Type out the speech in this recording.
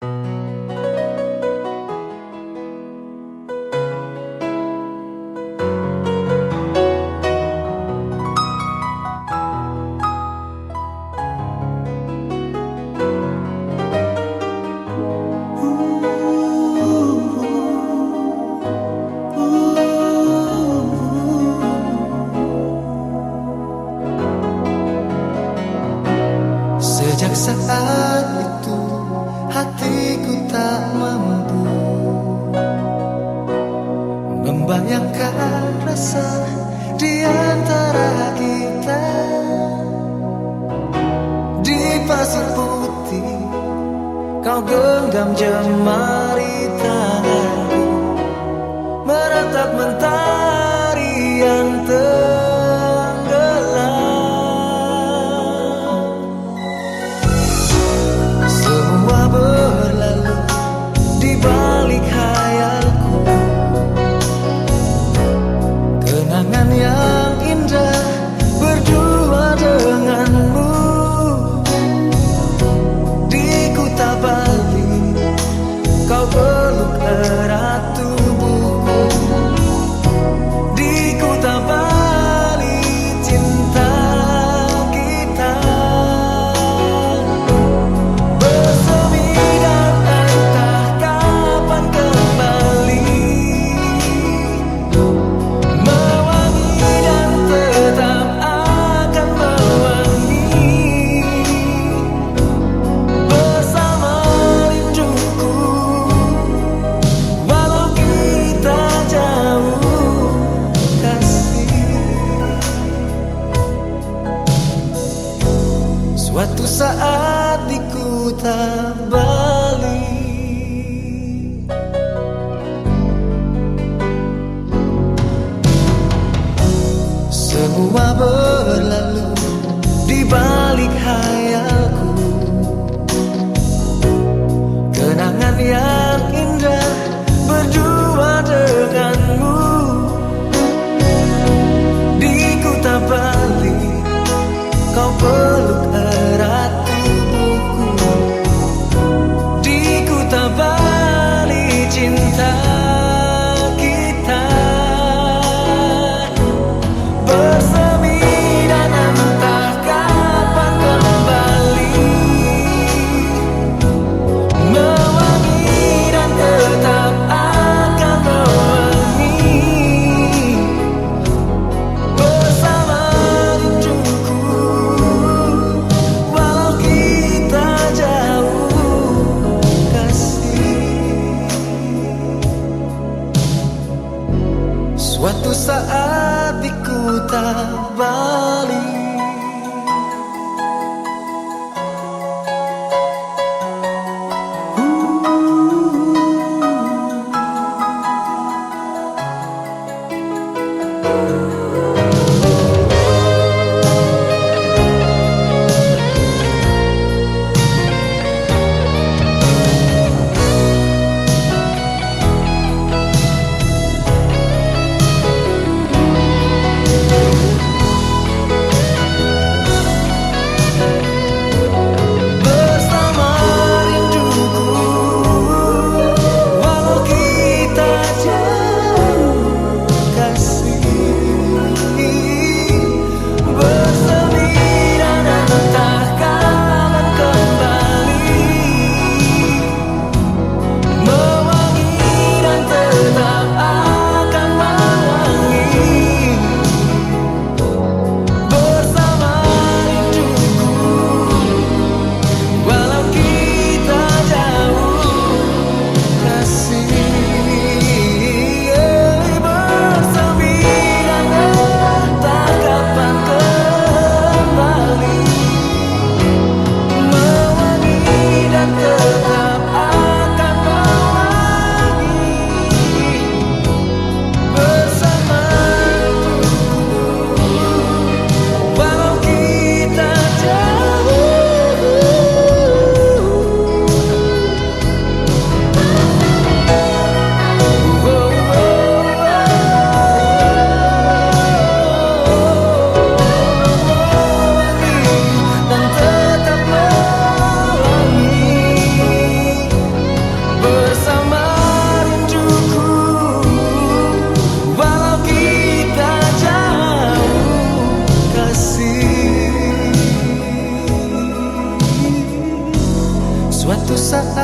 Música Membayangkan rasa di antara kita. Di pasir putih kau genggam jemari tanganku Meratap mentari yang saat di kota Bali Semua berlalu Suatu saat di kota Bali. sa